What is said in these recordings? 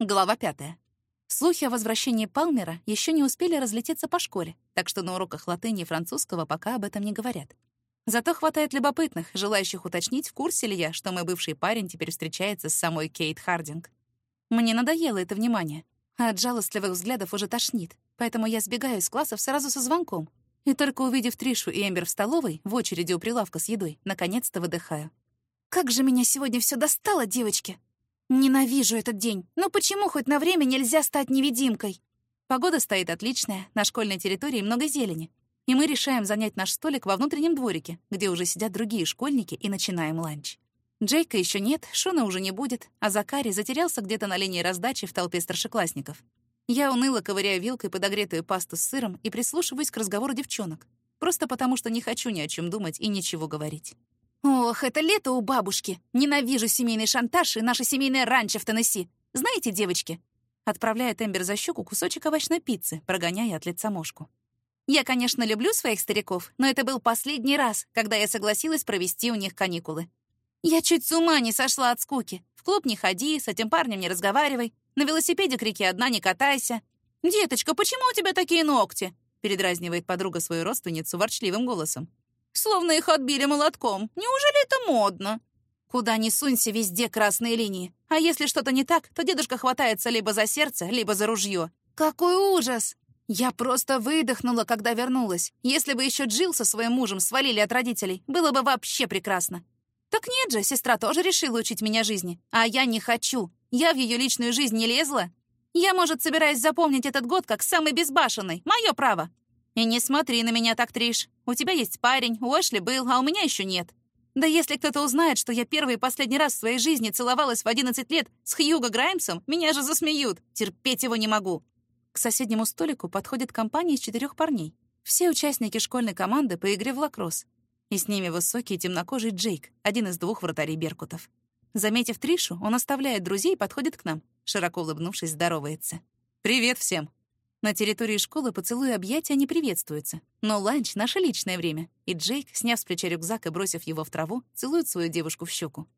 Глава пятая. Слухи о возвращении Палмера еще не успели разлететься по школе, так что на уроках латыни и французского пока об этом не говорят. Зато хватает любопытных, желающих уточнить, в курсе ли я, что мой бывший парень теперь встречается с самой Кейт Хардинг. Мне надоело это внимание, а от жалостливых взглядов уже тошнит, поэтому я сбегаю из классов сразу со звонком. И только увидев Тришу и Эмбер в столовой, в очереди у прилавка с едой, наконец-то выдыхаю. «Как же меня сегодня все достало, девочки!» Ненавижу этот день. Но почему хоть на время нельзя стать невидимкой? Погода стоит отличная, на школьной территории много зелени. И мы решаем занять наш столик во внутреннем дворике, где уже сидят другие школьники, и начинаем ланч. Джейка еще нет, Шона уже не будет, а Закари затерялся где-то на линии раздачи в толпе старшеклассников. Я уныло ковыряю вилкой подогретую пасту с сыром и прислушиваюсь к разговору девчонок. Просто потому, что не хочу ни о чем думать и ничего говорить. Ох, это лето у бабушки. Ненавижу семейный шантаж и наше семейное ранчо в Теннесси. Знаете, девочки? Отправляет Эмбер за щеку кусочек овощной пиццы, прогоняя от лица мошку. Я, конечно, люблю своих стариков, но это был последний раз, когда я согласилась провести у них каникулы. Я чуть с ума не сошла от скуки. В клуб не ходи, с этим парнем не разговаривай, на велосипеде к реке одна не катайся. «Деточка, почему у тебя такие ногти?» передразнивает подруга свою родственницу ворчливым голосом. Словно их отбили молотком. Неужели это модно? Куда ни сунься, везде красные линии. А если что-то не так, то дедушка хватается либо за сердце, либо за ружье. Какой ужас! Я просто выдохнула, когда вернулась. Если бы еще Джилл со своим мужем свалили от родителей, было бы вообще прекрасно. Так нет же, сестра тоже решила учить меня жизни. А я не хочу. Я в ее личную жизнь не лезла. Я, может, собираюсь запомнить этот год как самый безбашенный. Мое право. И не смотри на меня так, Триш. У тебя есть парень, у Эшли был, а у меня еще нет. Да если кто-то узнает, что я первый и последний раз в своей жизни целовалась в 11 лет с Хьюго Граймсом, меня же засмеют. Терпеть его не могу. К соседнему столику подходит компания из четырех парней. Все участники школьной команды по игре в лакросс. И с ними высокий темнокожий Джейк, один из двух вратарей Беркутов. Заметив Тришу, он оставляет друзей и подходит к нам. Широко улыбнувшись, здоровается. «Привет всем!» На территории школы поцелуи и объятия не приветствуются. Но ланч — наше личное время, и Джейк, сняв с плеча рюкзак и бросив его в траву, целует свою девушку в щеку.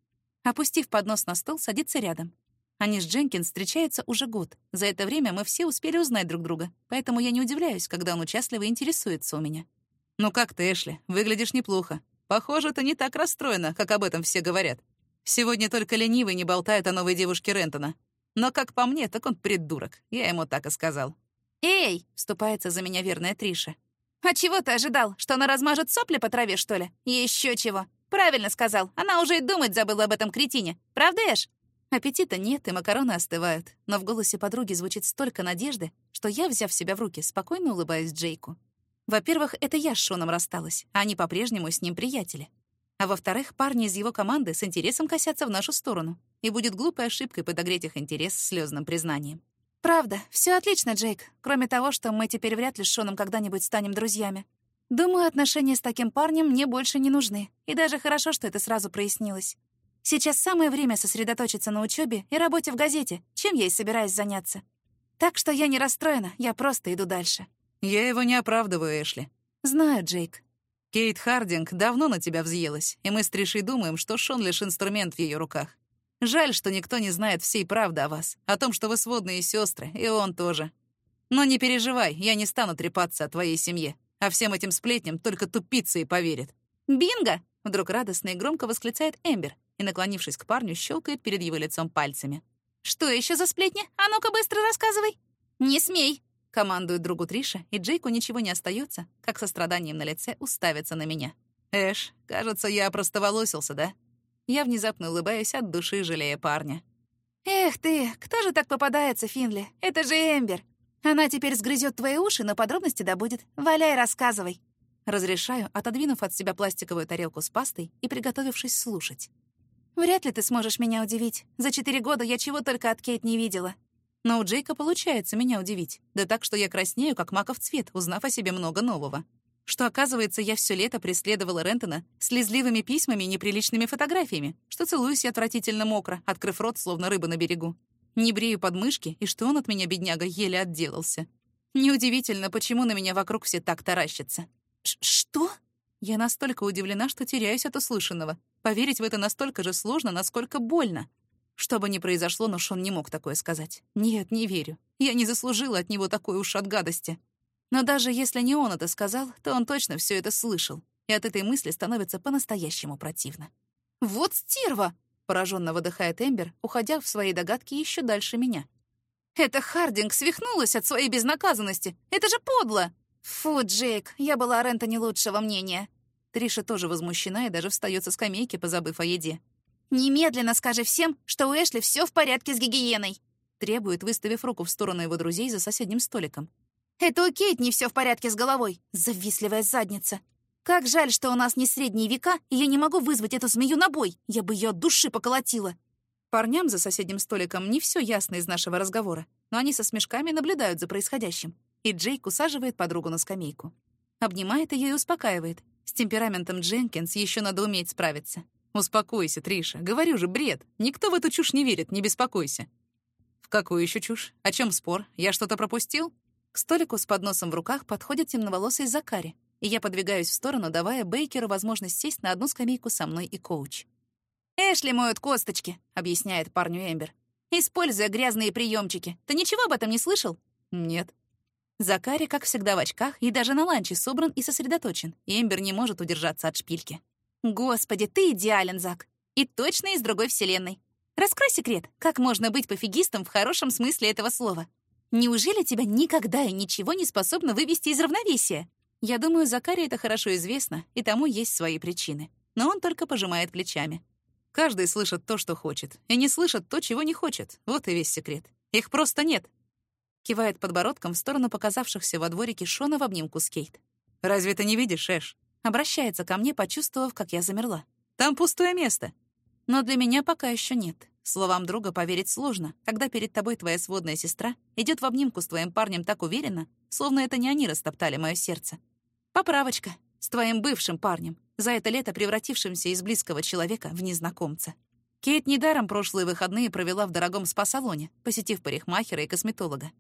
Опустив поднос на стол, садится рядом. Они с Дженкинс встречаются уже год. За это время мы все успели узнать друг друга, поэтому я не удивляюсь, когда он участливо интересуется у меня. «Ну как ты, Эшли? Выглядишь неплохо. Похоже, ты не так расстроена, как об этом все говорят. Сегодня только ленивый не болтает о новой девушке Рентона. Но, как по мне, так он придурок. Я ему так и сказал. «Эй!» — вступается за меня верная Триша. «А чего ты ожидал? Что она размажет сопли по траве, что ли? Еще чего!» «Правильно сказал. Она уже и думать забыла об этом кретине. Правда, Эш?» Аппетита нет, и макароны остывают. Но в голосе подруги звучит столько надежды, что я, взяв себя в руки, спокойно улыбаюсь Джейку. Во-первых, это я с Шоном рассталась, а они по-прежнему с ним приятели. А во-вторых, парни из его команды с интересом косятся в нашу сторону, и будет глупой ошибкой подогреть их интерес слезным признанием. «Правда, все отлично, Джейк. Кроме того, что мы теперь вряд ли с Шоном когда-нибудь станем друзьями. Думаю, отношения с таким парнем мне больше не нужны. И даже хорошо, что это сразу прояснилось. Сейчас самое время сосредоточиться на учебе и работе в газете, чем я и собираюсь заняться. Так что я не расстроена, я просто иду дальше». «Я его не оправдываю, Эшли». «Знаю, Джейк». Кейт Хардинг давно на тебя взъелась, и мы с Тришей думаем, что Шон лишь инструмент в ее руках. Жаль, что никто не знает всей правды о вас, о том, что вы сводные сестры, и он тоже. Но не переживай, я не стану трепаться о твоей семье, а всем этим сплетням только тупицы и поверят. «Бинго!» — вдруг радостно и громко восклицает Эмбер и, наклонившись к парню, щелкает перед его лицом пальцами. «Что еще за сплетни? А ну-ка быстро рассказывай!» «Не смей!» — командует другу Триша, и Джейку ничего не остается, как со страданием на лице уставится на меня. «Эш, кажется, я опростоволосился, да?» Я внезапно улыбаюсь от души, жалея парня. «Эх ты, кто же так попадается, Финли? Это же Эмбер. Она теперь сгрызет твои уши, но подробности добудет. Валяй, рассказывай». Разрешаю, отодвинув от себя пластиковую тарелку с пастой и приготовившись слушать. «Вряд ли ты сможешь меня удивить. За четыре года я чего только от Кейт не видела. Но у Джейка получается меня удивить. Да так, что я краснею, как маков цвет, узнав о себе много нового что, оказывается, я все лето преследовала Рентона слезливыми письмами и неприличными фотографиями, что целуюсь я отвратительно мокро, открыв рот, словно рыба на берегу. Не брею подмышки, и что он от меня, бедняга, еле отделался. Неудивительно, почему на меня вокруг все так таращатся. Ш «Что?» Я настолько удивлена, что теряюсь от услышанного. Поверить в это настолько же сложно, насколько больно. Что бы ни произошло, но Шон не мог такое сказать. Нет, не верю. Я не заслужила от него такой уж от гадости. Но даже если не он это сказал, то он точно все это слышал. И от этой мысли становится по-настоящему противно. «Вот стерва!» — пораженно выдыхает Эмбер, уходя в свои догадки еще дальше меня. «Это Хардинг свихнулась от своей безнаказанности! Это же подло!» «Фу, Джейк, я была о Рента не лучшего мнения». Триша тоже возмущена и даже встает со скамейки, позабыв о еде. «Немедленно скажи всем, что у Эшли все в порядке с гигиеной!» Требует, выставив руку в сторону его друзей за соседним столиком. «Это у Кейт не все в порядке с головой. Завистливая задница. Как жаль, что у нас не средние века, и я не могу вызвать эту змею на бой. Я бы ее от души поколотила». Парням за соседним столиком не все ясно из нашего разговора, но они со смешками наблюдают за происходящим. И Джейк усаживает подругу на скамейку. Обнимает ее и успокаивает. С темпераментом Дженкинс еще надо уметь справиться. «Успокойся, Триша. Говорю же, бред. Никто в эту чушь не верит, не беспокойся». «В какую еще чушь? О чем спор? Я что-то пропустил?» К столику с подносом в руках подходит темноволосый Закари, и я подвигаюсь в сторону, давая Бейкеру возможность сесть на одну скамейку со мной и коуч. «Эшли моют косточки», — объясняет парню Эмбер. «Используя грязные приемчики. Ты ничего об этом не слышал?» «Нет». Закари, как всегда, в очках и даже на ланче собран и сосредоточен, Эмбер не может удержаться от шпильки. Господи, ты идеален, Зак. И точно из другой вселенной. Раскрой секрет, как можно быть пофигистом в хорошем смысле этого слова. Неужели тебя никогда и ничего не способно вывести из равновесия? Я думаю, Закаре это хорошо известно, и тому есть свои причины. Но он только пожимает плечами. Каждый слышит то, что хочет, и не слышит то, чего не хочет. Вот и весь секрет. Их просто нет. Кивает подбородком в сторону показавшихся во дворике Шона в обнимку с Кейт. «Разве ты не видишь, Эш? Обращается ко мне, почувствовав, как я замерла. «Там пустое место». Но для меня пока еще нет. Словам друга поверить сложно, когда перед тобой твоя сводная сестра идет в обнимку с твоим парнем так уверенно, словно это не они растоптали мое сердце. Поправочка. С твоим бывшим парнем, за это лето превратившимся из близкого человека в незнакомца. Кейт недаром прошлые выходные провела в дорогом спа-салоне, посетив парикмахера и косметолога.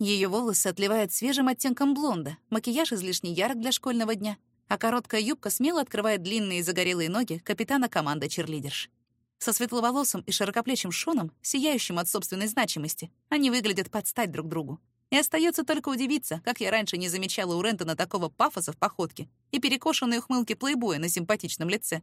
Ее волосы отливают свежим оттенком блонда, макияж излишне ярок для школьного дня, а короткая юбка смело открывает длинные загорелые ноги капитана команды черлидерш. Со светловолосым и широкоплечим Шоном, сияющим от собственной значимости, они выглядят под стать друг другу. И остается только удивиться, как я раньше не замечала у Рентона такого пафоса в походке и перекошенной ухмылки плейбоя на симпатичном лице.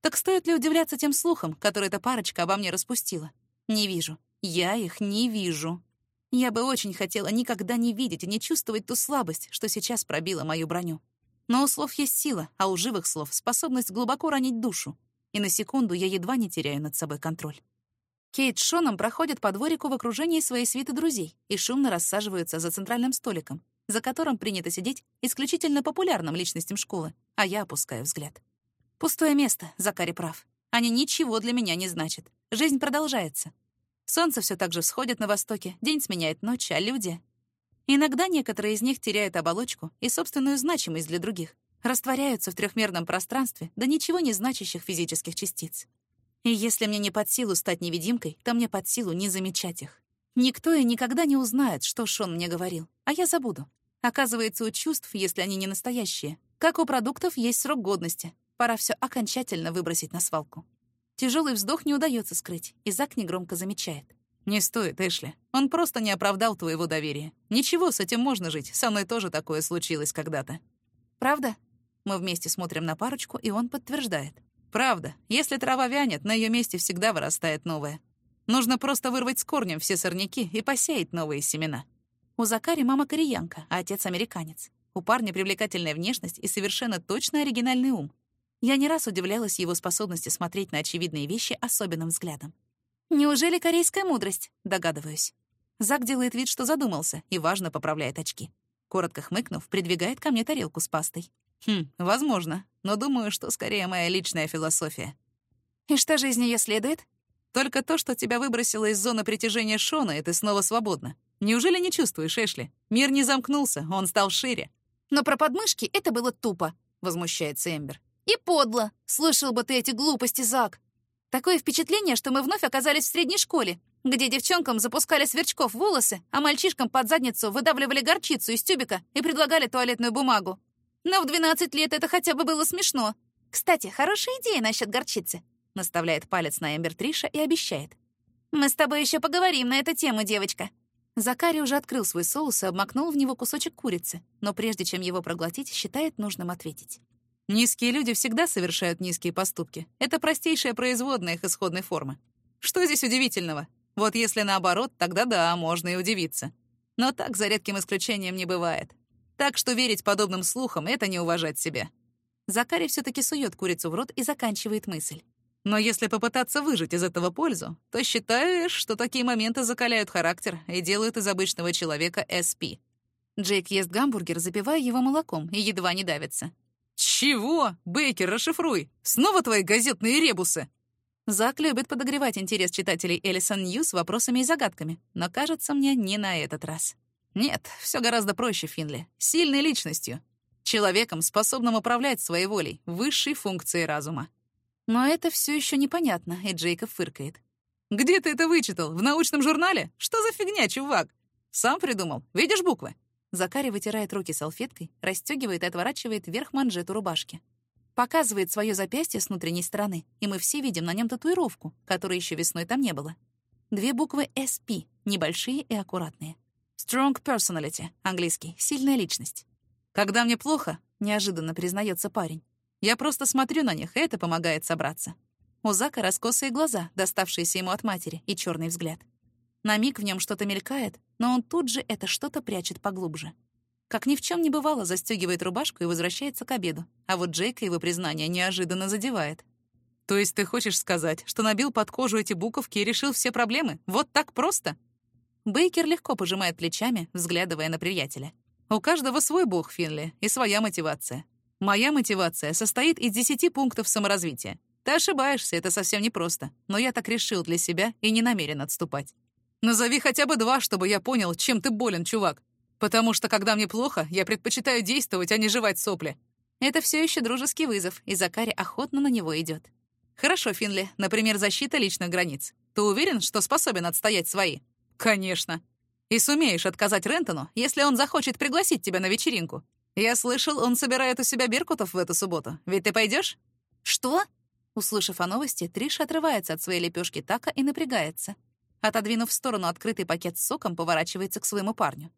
Так стоит ли удивляться тем слухам, которые эта парочка обо мне распустила? Не вижу. Я их не вижу. Я бы очень хотела никогда не видеть и не чувствовать ту слабость, что сейчас пробила мою броню. Но у слов есть сила, а у живых слов — способность глубоко ранить душу. И на секунду я едва не теряю над собой контроль. Кейт с Шоном проходят по дворику в окружении своей свиты друзей и шумно рассаживаются за центральным столиком, за которым принято сидеть исключительно популярным личностям школы, а я опускаю взгляд. Пустое место, Закари прав. Они ничего для меня не значат. Жизнь продолжается. Солнце все так же всходит на востоке, день сменяет ночь, а люди... Иногда некоторые из них теряют оболочку и собственную значимость для других, растворяются в трехмерном пространстве до ничего не значащих физических частиц. И если мне не под силу стать невидимкой, то мне под силу не замечать их. Никто и никогда не узнает, что Шон мне говорил, а я забуду. Оказывается, у чувств, если они не настоящие, как у продуктов есть срок годности. Пора все окончательно выбросить на свалку. Тяжелый вздох не удается скрыть, и Зак негромко замечает. «Не стоит, Эшли. Он просто не оправдал твоего доверия. Ничего, с этим можно жить. Со мной тоже такое случилось когда-то». «Правда?» Мы вместе смотрим на парочку, и он подтверждает. «Правда. Если трава вянет, на ее месте всегда вырастает новая. Нужно просто вырвать с корнем все сорняки и посеять новые семена». У Закари мама кореянка, а отец американец. У парня привлекательная внешность и совершенно точно оригинальный ум. Я не раз удивлялась его способности смотреть на очевидные вещи особенным взглядом. «Неужели корейская мудрость?» — догадываюсь. Зак делает вид, что задумался, и важно поправляет очки. Коротко хмыкнув, придвигает ко мне тарелку с пастой. «Хм, возможно, но думаю, что скорее моя личная философия». «И что же из нее следует?» «Только то, что тебя выбросило из зоны притяжения Шона, и ты снова свободна. Неужели не чувствуешь, Эшли? Мир не замкнулся, он стал шире». «Но про подмышки это было тупо», — возмущается Эмбер. «И подло. Слышал бы ты эти глупости, Зак. Такое впечатление, что мы вновь оказались в средней школе, где девчонкам запускали сверчков в волосы, а мальчишкам под задницу выдавливали горчицу из тюбика и предлагали туалетную бумагу. Но в 12 лет это хотя бы было смешно. Кстати, хорошая идея насчет горчицы. Наставляет палец на Эмбер Триша и обещает. «Мы с тобой еще поговорим на эту тему, девочка». Закари уже открыл свой соус и обмакнул в него кусочек курицы, но прежде чем его проглотить, считает нужным ответить. Низкие люди всегда совершают низкие поступки. Это простейшая производная их исходной формы. Что здесь удивительного? Вот если наоборот, тогда да, можно и удивиться. Но так за редким исключением не бывает. Так что верить подобным слухам — это не уважать себя. Закари все таки сует курицу в рот и заканчивает мысль. Но если попытаться выжать из этого пользу, то считаешь, что такие моменты закаляют характер и делают из обычного человека SP. Джейк ест гамбургер, запивая его молоком, и едва не давится. «Чего? Бейкер, расшифруй! Снова твои газетные ребусы!» Зак любит подогревать интерес читателей Эллисон Ньюс вопросами и загадками, но, кажется мне, не на этот раз. Нет, все гораздо проще, Финли. Сильной личностью. Человеком, способным управлять своей волей, высшей функцией разума. Но это все еще непонятно, и Джейкоб фыркает. «Где ты это вычитал? В научном журнале? Что за фигня, чувак? Сам придумал. Видишь буквы?» Закари вытирает руки салфеткой, расстегивает и отворачивает вверх манжету рубашки. Показывает свое запястье с внутренней стороны, и мы все видим на нем татуировку, которой еще весной там не было. Две буквы SP, небольшие и аккуратные. Strong personality, английский, сильная личность. Когда мне плохо, неожиданно признается парень, я просто смотрю на них, и это помогает собраться. У Зака раскосые глаза, доставшиеся ему от матери, и черный взгляд. На миг в нем что-то мелькает, но он тут же это что-то прячет поглубже. Как ни в чем не бывало, застегивает рубашку и возвращается к обеду. А вот Джейка его признание неожиданно задевает. «То есть ты хочешь сказать, что набил под кожу эти буковки и решил все проблемы? Вот так просто?» Бейкер легко пожимает плечами, взглядывая на приятеля. «У каждого свой бог, Финли, и своя мотивация. Моя мотивация состоит из десяти пунктов саморазвития. Ты ошибаешься, это совсем непросто, но я так решил для себя и не намерен отступать. Назови хотя бы два, чтобы я понял, чем ты болен, чувак. Потому что, когда мне плохо, я предпочитаю действовать, а не жевать сопли. Это все еще дружеский вызов, и Закари охотно на него идет. Хорошо, Финли, например, защита личных границ. Ты уверен, что способен отстоять свои? Конечно. И сумеешь отказать Рентону, если он захочет пригласить тебя на вечеринку. Я слышал, он собирает у себя беркутов в эту субботу. Ведь ты пойдешь? Что? Услышав о новости, Триш отрывается от своей лепешки така и напрягается. Отодвинув в сторону открытый пакет с соком, поворачивается к своему парню.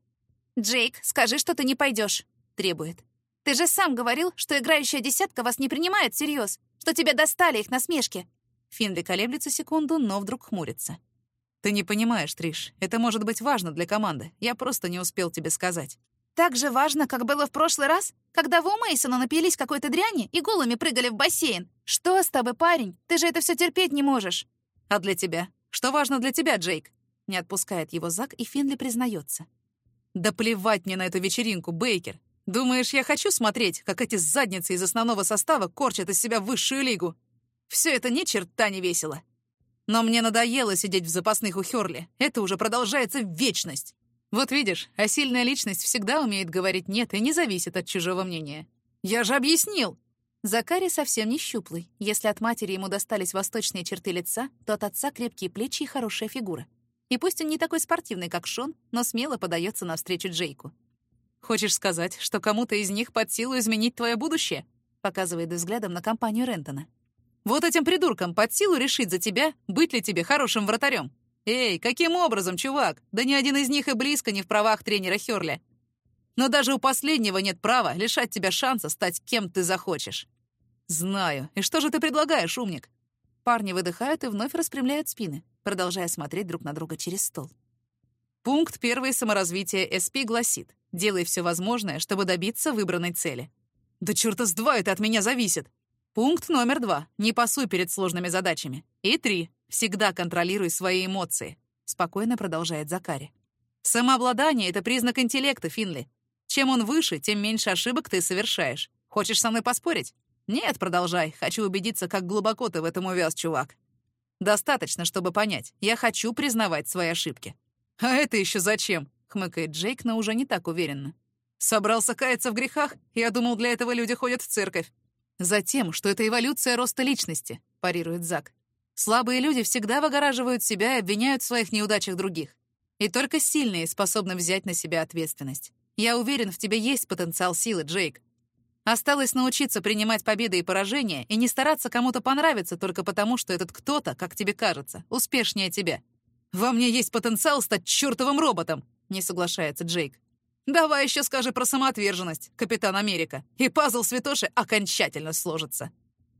«Джейк, скажи, что ты не пойдешь, требует. «Ты же сам говорил, что играющая десятка вас не принимает всерьез, что тебя достали их насмешки». Финли колеблется секунду, но вдруг хмурится. «Ты не понимаешь, Триш, это может быть важно для команды. Я просто не успел тебе сказать». «Так же важно, как было в прошлый раз, когда вы у Мейсона напились какой-то дряни и голыми прыгали в бассейн. Что с тобой, парень? Ты же это все терпеть не можешь». «А для тебя? Что важно для тебя, Джейк?» Не отпускает его Зак, и Финли признается. «Да плевать мне на эту вечеринку, Бейкер. Думаешь, я хочу смотреть, как эти задницы из основного состава корчат из себя высшую лигу? Все это ни черта не весело. Но мне надоело сидеть в запасных у Хёрли. Это уже продолжается вечность. Вот видишь, а сильная личность всегда умеет говорить «нет» и не зависит от чужого мнения. Я же объяснил!» Закари совсем не щуплый. Если от матери ему достались восточные черты лица, то от отца крепкие плечи и хорошая фигура. И пусть он не такой спортивный, как Шон, но смело подается навстречу Джейку. «Хочешь сказать, что кому-то из них под силу изменить твое будущее?» показывает взглядом на компанию Рентона. «Вот этим придуркам под силу решить за тебя, быть ли тебе хорошим вратарем. Эй, каким образом, чувак? Да ни один из них и близко не в правах тренера Хёрли. Но даже у последнего нет права лишать тебя шанса стать кем ты захочешь. Знаю. И что же ты предлагаешь, умник? Парни выдыхают и вновь распрямляют спины, продолжая смотреть друг на друга через стол. Пункт первый саморазвития СП гласит «Делай все возможное, чтобы добиться выбранной цели». Да черта с два это от меня зависит. Пункт номер два. Не пасуй перед сложными задачами. И три. Всегда контролируй свои эмоции. Спокойно продолжает Закари. Самообладание — это признак интеллекта, Финли. Чем он выше, тем меньше ошибок ты совершаешь. Хочешь со мной поспорить? Нет, продолжай. Хочу убедиться, как глубоко ты в этом увяз, чувак. Достаточно, чтобы понять. Я хочу признавать свои ошибки. А это еще зачем? Хмыкает Джейк, но уже не так уверенно. Собрался каяться в грехах? Я думал, для этого люди ходят в церковь. Затем, что это эволюция роста личности, парирует Зак. Слабые люди всегда выгораживают себя и обвиняют в своих неудачах других. И только сильные способны взять на себя ответственность. Я уверен, в тебе есть потенциал силы, Джейк. Осталось научиться принимать победы и поражения и не стараться кому-то понравиться только потому, что этот кто-то, как тебе кажется, успешнее тебя. «Во мне есть потенциал стать чертовым роботом!» — не соглашается Джейк. «Давай еще скажи про самоотверженность, Капитан Америка, и пазл святоши окончательно сложится».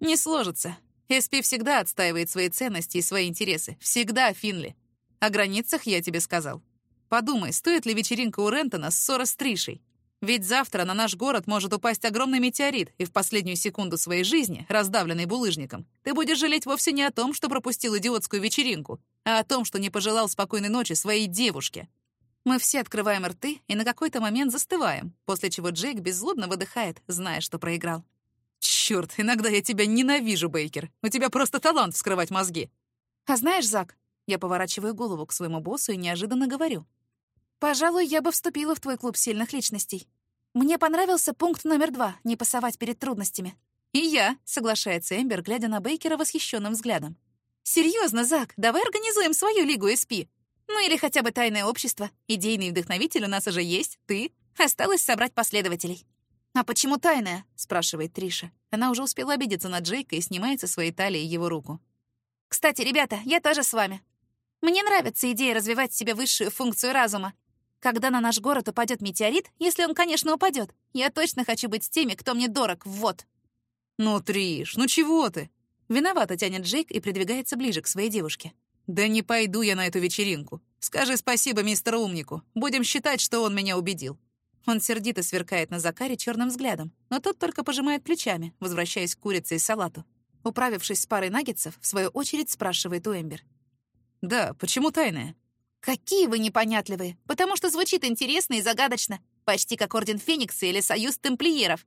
«Не сложится. СП всегда отстаивает свои ценности и свои интересы. Всегда, Финли. О границах я тебе сказал. Подумай, стоит ли вечеринка у Рентона ссора с Тришей? Ведь завтра на наш город может упасть огромный метеорит, и в последнюю секунду своей жизни, раздавленный булыжником, ты будешь жалеть вовсе не о том, что пропустил идиотскую вечеринку, а о том, что не пожелал спокойной ночи своей девушке. Мы все открываем рты и на какой-то момент застываем, после чего Джейк беззлобно выдыхает, зная, что проиграл. Черт, иногда я тебя ненавижу, Бейкер. У тебя просто талант вскрывать мозги. А знаешь, Зак, я поворачиваю голову к своему боссу и неожиданно говорю. Пожалуй, я бы вступила в твой клуб сильных личностей. Мне понравился пункт номер два — не пасовать перед трудностями. И я, соглашается Эмбер, глядя на Бейкера восхищенным взглядом. Серьезно, Зак, давай организуем свою лигу СП. Ну или хотя бы тайное общество. Идейный вдохновитель у нас уже есть, ты. Осталось собрать последователей. «А почему тайная?» — спрашивает Триша. Она уже успела обидеться на Джейка и снимает со своей талии его руку. «Кстати, ребята, я тоже с вами. Мне нравится идея развивать в себе высшую функцию разума. Когда на наш город упадет метеорит, если он, конечно, упадет, я точно хочу быть с теми, кто мне дорог, вот. «Ну, Триш, ну чего ты?» Виновато тянет Джейк и придвигается ближе к своей девушке. «Да не пойду я на эту вечеринку. Скажи спасибо мистеру умнику. Будем считать, что он меня убедил». Он сердито сверкает на Закаре черным взглядом, но тот только пожимает плечами, возвращаясь к курице и салату. Управившись с парой наггетсов, в свою очередь спрашивает у Эмбер. «Да, почему тайная?» «Какие вы непонятливые! Потому что звучит интересно и загадочно. Почти как Орден Феникса или Союз Темплиеров.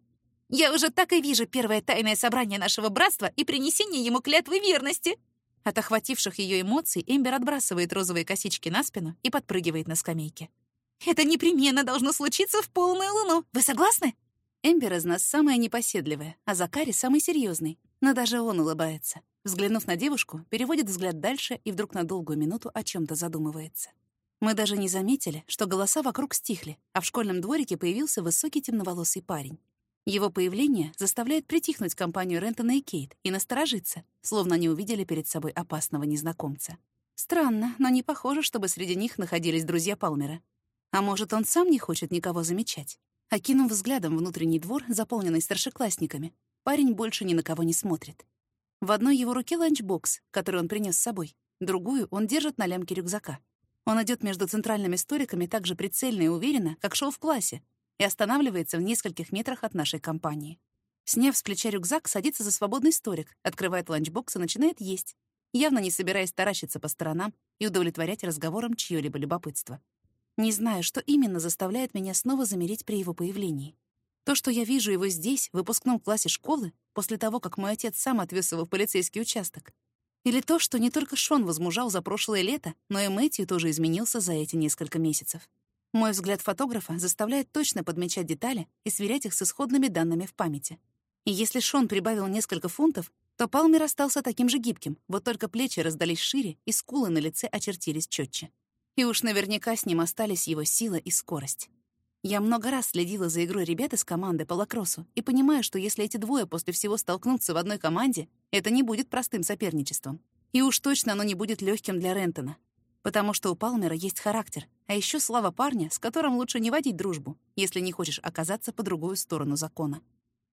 Я уже так и вижу первое тайное собрание нашего братства и принесение ему клятвы верности!» От охвативших ее эмоций Эмбер отбрасывает розовые косички на спину и подпрыгивает на скамейке. «Это непременно должно случиться в полную луну. Вы согласны?» Эмбер из нас самая непоседливая, а Закари самый серьезный. Но даже он улыбается. Взглянув на девушку, переводит взгляд дальше и вдруг на долгую минуту о чем то задумывается. Мы даже не заметили, что голоса вокруг стихли, а в школьном дворике появился высокий темноволосый парень. Его появление заставляет притихнуть компанию Рентона и Кейт и насторожиться, словно они увидели перед собой опасного незнакомца. Странно, но не похоже, чтобы среди них находились друзья Палмера. А может, он сам не хочет никого замечать? Окинув взглядом внутренний двор, заполненный старшеклассниками, парень больше ни на кого не смотрит. В одной его руке ланчбокс, который он принес с собой, другую он держит на лямке рюкзака. Он идет между центральными столиками так же прицельно и уверенно, как шел в классе, и останавливается в нескольких метрах от нашей компании. Сняв с плеча рюкзак, садится за свободный столик, открывает ланчбокс и начинает есть, явно не собираясь таращиться по сторонам и удовлетворять разговором чьё-либо любопытство. Не знаю, что именно заставляет меня снова замереть при его появлении. То, что я вижу его здесь, в выпускном классе школы, после того, как мой отец сам отвез его в полицейский участок. Или то, что не только Шон возмужал за прошлое лето, но и Мэтью тоже изменился за эти несколько месяцев. Мой взгляд фотографа заставляет точно подмечать детали и сверять их с исходными данными в памяти. И если Шон прибавил несколько фунтов, то Палмер остался таким же гибким, вот только плечи раздались шире, и скулы на лице очертились четче. И уж наверняка с ним остались его сила и скорость. Я много раз следила за игрой ребят из команды по лакроссу и понимаю, что если эти двое после всего столкнутся в одной команде, это не будет простым соперничеством. И уж точно оно не будет легким для Рентона. Потому что у Палмера есть характер, а еще слава парня, с которым лучше не водить дружбу, если не хочешь оказаться по другую сторону закона.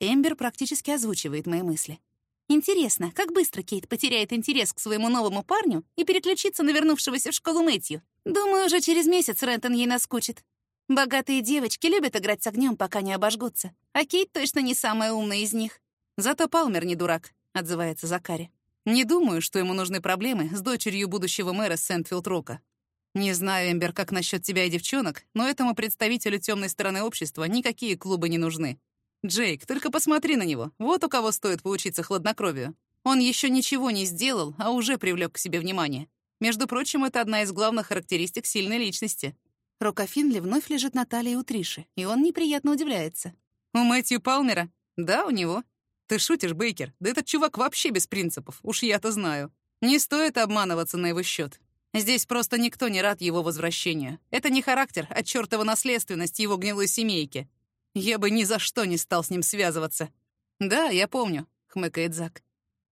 Эмбер практически озвучивает мои мысли. Интересно, как быстро Кейт потеряет интерес к своему новому парню и переключится на вернувшегося в школу Мэтью? Думаю, уже через месяц Рентон ей наскучит. Богатые девочки любят играть с огнем, пока не обожгутся. А Кейт точно не самая умная из них. Зато Палмер не дурак, отзывается Закари. Не думаю, что ему нужны проблемы с дочерью будущего мэра Сентфилд-Рока. Не знаю, Эмбер, как насчет тебя и девчонок, но этому представителю темной стороны общества никакие клубы не нужны. Джейк, только посмотри на него. Вот у кого стоит поучиться хладнокровию. Он еще ничего не сделал, а уже привлек к себе внимание. Между прочим, это одна из главных характеристик сильной личности. Рука Финли вновь лежит на талии у Триши, и он неприятно удивляется. «У Мэтью Палмера?» «Да, у него». «Ты шутишь, Бейкер? Да этот чувак вообще без принципов, уж я-то знаю. Не стоит обманываться на его счет. Здесь просто никто не рад его возвращению. Это не характер, а чертова наследственность его гнилой семейки. Я бы ни за что не стал с ним связываться». «Да, я помню», — хмыкает Зак.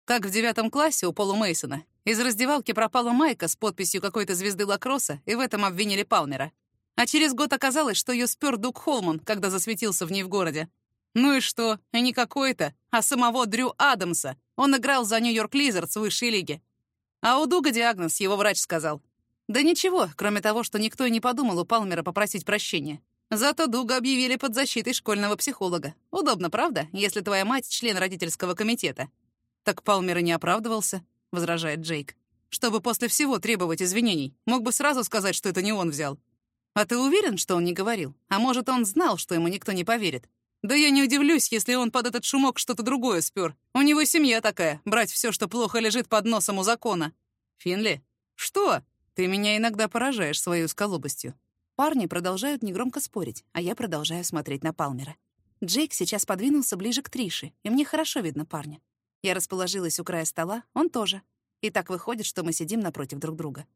Как в девятом классе у Полу Мейсона. Из раздевалки пропала майка с подписью какой-то звезды лакросса, и в этом обвинили Палмера. А через год оказалось, что ее спер Дуг Холман, когда засветился в ней в городе. Ну и что? И не какой-то, а самого Дрю Адамса. Он играл за Нью-Йорк Лизардс в высшей лиге. А у Дуга диагноз, его врач сказал. Да ничего, кроме того, что никто и не подумал у Палмера попросить прощения. Зато Дуга объявили под защитой школьного психолога. Удобно, правда, если твоя мать — член родительского комитета? Так Палмер и не оправдывался, — возражает Джейк. Чтобы после всего требовать извинений, мог бы сразу сказать, что это не он взял. А ты уверен, что он не говорил? А может, он знал, что ему никто не поверит? Да я не удивлюсь, если он под этот шумок что-то другое спер. У него семья такая, брать все, что плохо лежит под носом у закона. Финли? Что? Ты меня иногда поражаешь своей усколобостью. Парни продолжают негромко спорить, а я продолжаю смотреть на Палмера. Джейк сейчас подвинулся ближе к Трише, и мне хорошо видно парня. Я расположилась у края стола, он тоже. И так выходит, что мы сидим напротив друг друга.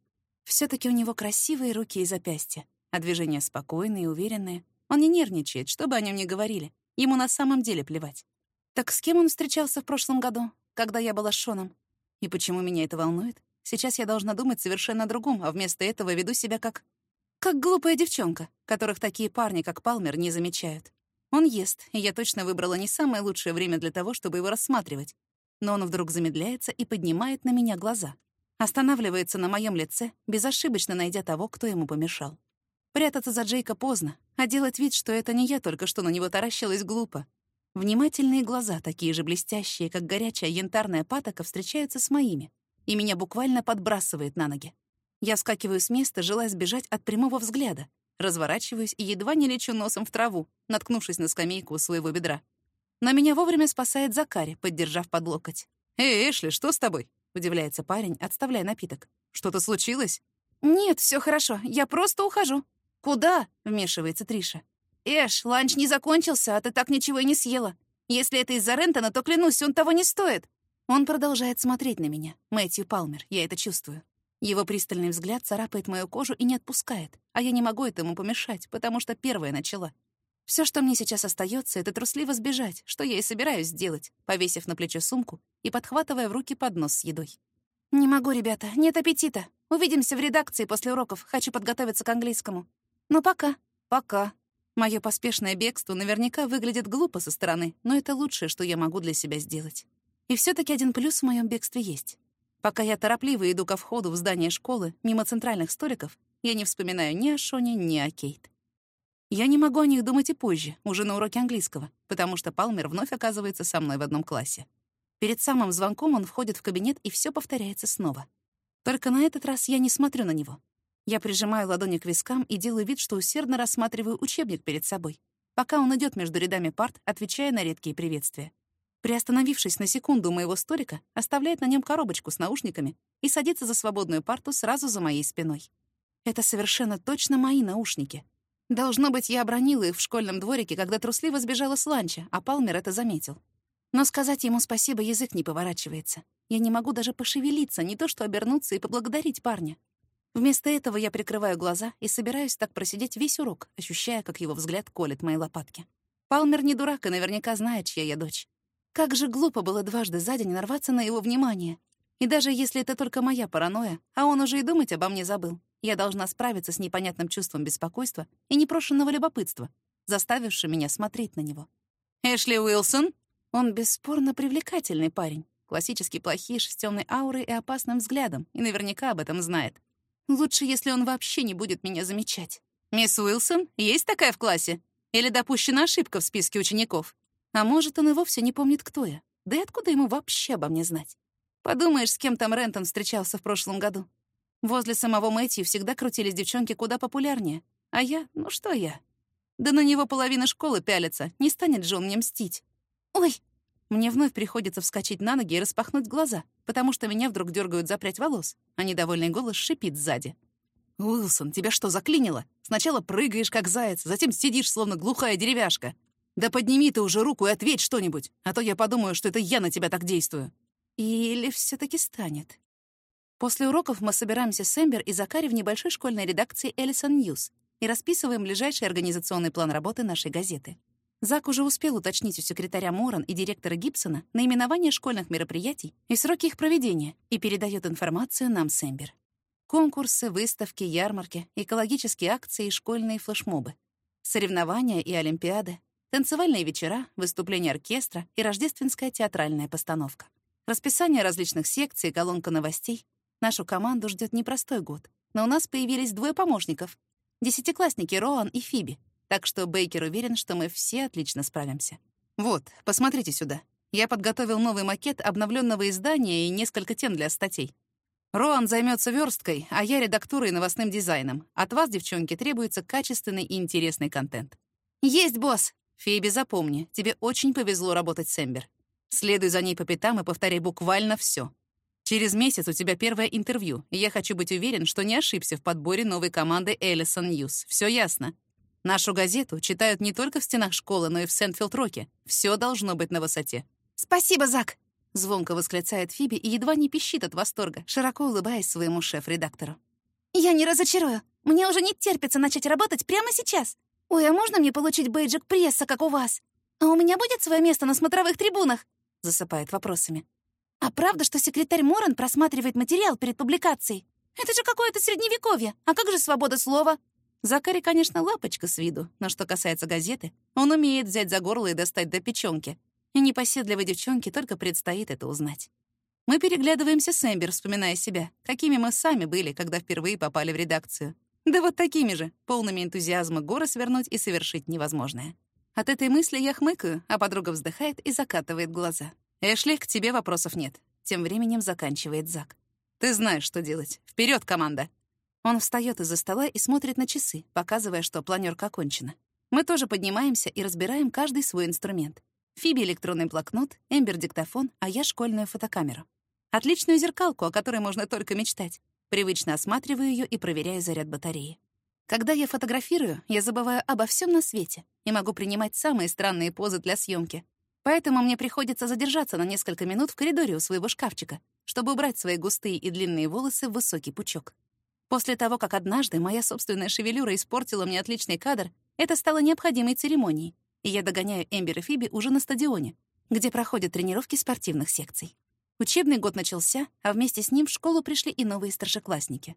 все таки у него красивые руки и запястья, а движения спокойные и уверенные. Он не нервничает, что бы о нем ни говорили. Ему на самом деле плевать. Так с кем он встречался в прошлом году, когда я была с Шоном? И почему меня это волнует? Сейчас я должна думать совершенно о другом, а вместо этого веду себя как как глупая девчонка, которых такие парни, как Палмер, не замечают. Он ест, и я точно выбрала не самое лучшее время для того, чтобы его рассматривать. Но он вдруг замедляется и поднимает на меня глаза. Останавливается на моем лице, безошибочно найдя того, кто ему помешал. Прятаться за Джейка поздно, а делать вид, что это не я только что на него таращилась глупо. Внимательные глаза, такие же блестящие, как горячая янтарная патока, встречаются с моими, и меня буквально подбрасывает на ноги. Я скакиваю с места, желая сбежать от прямого взгляда, разворачиваюсь и едва не лечу носом в траву, наткнувшись на скамейку у своего бедра. Но меня вовремя спасает Закари, поддержав под локоть. «Эй, Эшли, что с тобой?» — удивляется парень, отставляя напиток. «Что-то случилось?» «Нет, все хорошо, я просто ухожу». «Куда?» — вмешивается Триша. «Эш, ланч не закончился, а ты так ничего и не съела. Если это из-за Рентона, то, клянусь, он того не стоит». Он продолжает смотреть на меня. Мэтью Палмер, я это чувствую. Его пристальный взгляд царапает мою кожу и не отпускает, а я не могу этому помешать, потому что первая начала. Все, что мне сейчас остается, это трусливо сбежать, что я и собираюсь сделать, повесив на плечо сумку и подхватывая в руки поднос с едой. «Не могу, ребята, нет аппетита. Увидимся в редакции после уроков, хочу подготовиться к английскому. Но пока, пока». Мое поспешное бегство наверняка выглядит глупо со стороны, но это лучшее, что я могу для себя сделать. И все таки один плюс в моем бегстве есть. Пока я торопливо иду ко входу в здание школы, мимо центральных столиков, я не вспоминаю ни о Шоне, ни о Кейт. Я не могу о них думать и позже, уже на уроке английского, потому что Палмер вновь оказывается со мной в одном классе. Перед самым звонком он входит в кабинет, и все повторяется снова. Только на этот раз я не смотрю на него. Я прижимаю ладони к вискам и делаю вид, что усердно рассматриваю учебник перед собой, пока он идет между рядами парт, отвечая на редкие приветствия. Приостановившись на секунду у моего столика, оставляет на нем коробочку с наушниками и садится за свободную парту сразу за моей спиной. Это совершенно точно мои наушники. Должно быть, я обронила их в школьном дворике, когда трусливо сбежала с ланча, а Палмер это заметил. Но сказать ему спасибо язык не поворачивается. Я не могу даже пошевелиться, не то что обернуться и поблагодарить парня. Вместо этого я прикрываю глаза и собираюсь так просидеть весь урок, ощущая, как его взгляд колет мои лопатки. Палмер не дурак и наверняка знает, чья я дочь. Как же глупо было дважды за день нарваться на его внимание. И даже если это только моя паранойя, а он уже и думать обо мне забыл, я должна справиться с непонятным чувством беспокойства и непрошенного любопытства, заставившим меня смотреть на него. «Эшли Уилсон?» Он бесспорно привлекательный парень, классический плохиш с темной аурой и опасным взглядом, и наверняка об этом знает. Лучше, если он вообще не будет меня замечать. «Мисс Уилсон, есть такая в классе? Или допущена ошибка в списке учеников?» А может, он и вовсе не помнит, кто я. Да и откуда ему вообще обо мне знать? Подумаешь, с кем там Рентон встречался в прошлом году. Возле самого Мэтью всегда крутились девчонки куда популярнее. А я? Ну что я? Да на него половина школы пялится. Не станет же он мне мстить. Ой! Мне вновь приходится вскочить на ноги и распахнуть глаза, потому что меня вдруг дергают за прядь волос, а недовольный голос шипит сзади. «Уилсон, тебя что, заклинило? Сначала прыгаешь, как заяц, затем сидишь, словно глухая деревяшка. Да подними ты уже руку и ответь что-нибудь, а то я подумаю, что это я на тебя так действую. Или все таки станет. После уроков мы собираемся с Эмбер и Закари в небольшой школьной редакции Эллисон Ньюс и расписываем ближайший организационный план работы нашей газеты. Зак уже успел уточнить у секретаря Моран и директора Гибсона наименование школьных мероприятий и сроки их проведения и передает информацию нам с Эмбер. Конкурсы, выставки, ярмарки, экологические акции и школьные флешмобы. Соревнования и олимпиады, танцевальные вечера, выступления оркестра и рождественская театральная постановка. Расписание различных секций, колонка новостей. Нашу команду ждет непростой год, но у нас появились двое помощников. Десятиклассники Роан и Фиби, так что Бейкер уверен, что мы все отлично справимся. Вот, посмотрите сюда. Я подготовил новый макет обновленного издания и несколько тем для статей. Роан займется версткой, а я редактурой и новостным дизайном. От вас, девчонки, требуется качественный и интересный контент. Есть, босс! Фиби, запомни, тебе очень повезло работать с Эмбер. Следуй за ней по пятам и повторяй буквально все. Через месяц у тебя первое интервью, и я хочу быть уверен, что не ошибся в подборе новой команды Эллисон Ньюс. Все ясно? Нашу газету читают не только в стенах школы, но и в Сентфилд-Роке. Все должно быть на высоте. «Спасибо, Зак!» — звонко восклицает Фиби и едва не пищит от восторга, широко улыбаясь своему шеф-редактору. «Я не разочарую. Мне уже не терпится начать работать прямо сейчас. Ой, а можно мне получить бейджик пресса, как у вас? А у меня будет свое место на смотровых трибунах?» — засыпает вопросами. «А правда, что секретарь Моран просматривает материал перед публикацией? Это же какое-то средневековье. А как же свобода слова?» Закари, конечно, лапочка с виду, но что касается газеты, он умеет взять за горло и достать до печёнки. И непоседливой девчонке только предстоит это узнать. Мы переглядываемся с Эмбер, вспоминая себя, какими мы сами были, когда впервые попали в редакцию. Да вот такими же, полными энтузиазма горы свернуть и совершить невозможное. От этой мысли я хмыкаю, а подруга вздыхает и закатывает глаза. «Эшли, к тебе вопросов нет». Тем временем заканчивает Зак. «Ты знаешь, что делать. Вперед, команда!» Он встает из-за стола и смотрит на часы, показывая, что планерка окончена. Мы тоже поднимаемся и разбираем каждый свой инструмент. Фиби — электронный блокнот, Эмбер — диктофон, а я — школьную фотокамеру. Отличную зеркалку, о которой можно только мечтать. Привычно осматриваю ее и проверяю заряд батареи. Когда я фотографирую, я забываю обо всем на свете и могу принимать самые странные позы для съемки. Поэтому мне приходится задержаться на несколько минут в коридоре у своего шкафчика, чтобы убрать свои густые и длинные волосы в высокий пучок. После того, как однажды моя собственная шевелюра испортила мне отличный кадр, это стало необходимой церемонией, и я догоняю Эмбер и Фиби уже на стадионе, где проходят тренировки спортивных секций. Учебный год начался, а вместе с ним в школу пришли и новые старшеклассники.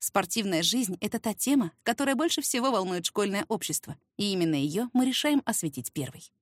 Спортивная жизнь — это та тема, которая больше всего волнует школьное общество, и именно ее мы решаем осветить первой.